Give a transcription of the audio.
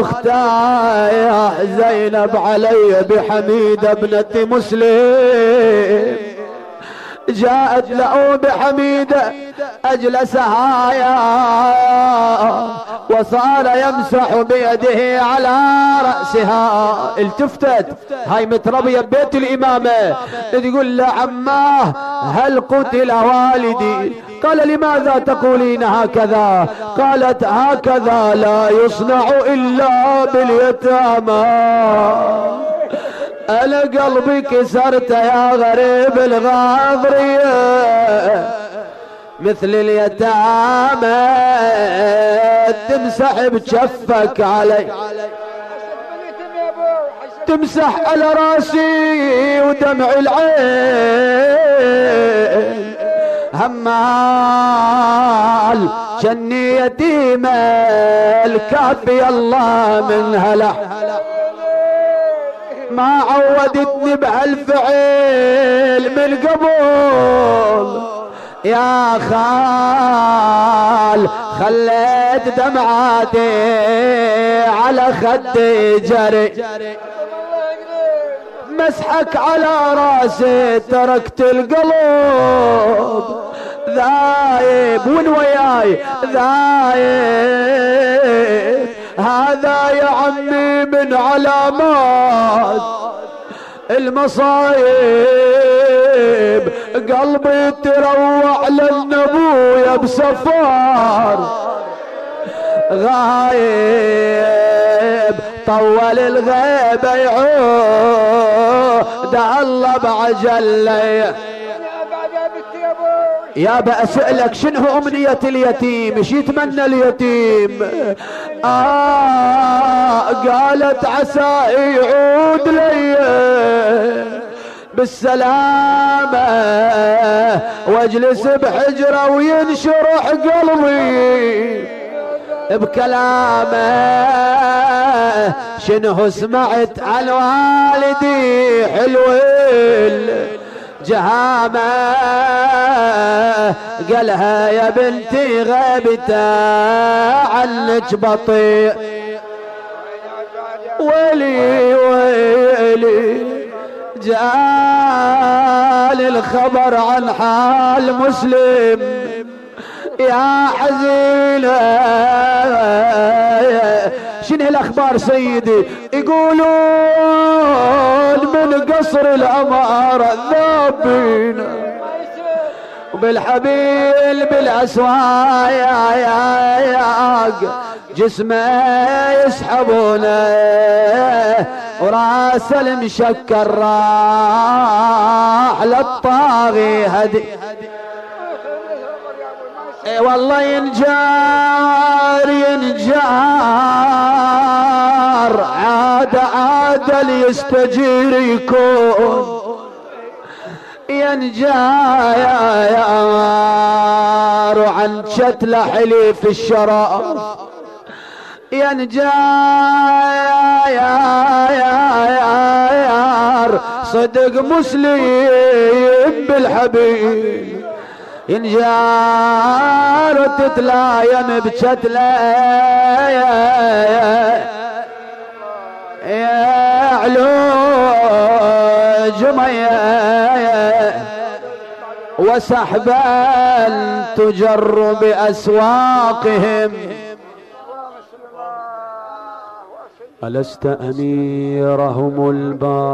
اختاه زينب علي بحميد ابنة مسلم. جاءت له بحميدة اجلسها يا وصار يمسح بيده على رأسها. التفتت. هاي متربية ببيت الامامة تقول له عماه هل قتل والدي؟ قال لماذا تقولين هكذا؟ قالت هكذا لا يصنع إلا باليتامى. أنا قلبي كسرت يا غريب الغاضرية مثل اليتامى. تمسح بجفك علي. تمسح على راسي ودمع العين. همال جني يتيمة الكافي الله من هلح ما عودتني بهالفعل من قبل يا خال خليت دمعاتي على خدي جري. مسحك على راسي تركت القلب ذايب وين وياي ذايب. هذا يا عمي من علامات المصايب. قلبي تروع للنبويا بسفار غايب طول الغيبة يعود. الله بعجل يا بأسألك شنو أمنية اليتيم؟ إيش يتمنى اليتيم؟ آه قالت عسى يعود لي. بالسلامة واجلس بحجرة وينشرح قلبي بكلامه. شنو سمعت عن والدي حلوين؟ جهامة. قالها يا بنتي غابتا عنك بطيء. ويلي ويلي جاني الخبر عن حال مسلم. يا حزينة شنو الأخبار سيدي؟ يقولون من قصر الأمارة ذابين وبالحبيل بالاسواق جسمه يسحبونه. وراس المشكر راح للطاغي هدي. اي والله ينجار ينجار. عاد عاد يستجير يكون. ينجار وعن شتلة حليف الشرف ينجار صدق مسلم بالحبيب ينجار وتتلايم بشتلة يا علو جمية وسحبا تجر بأسواقهم ألست أميرهم البارحة؟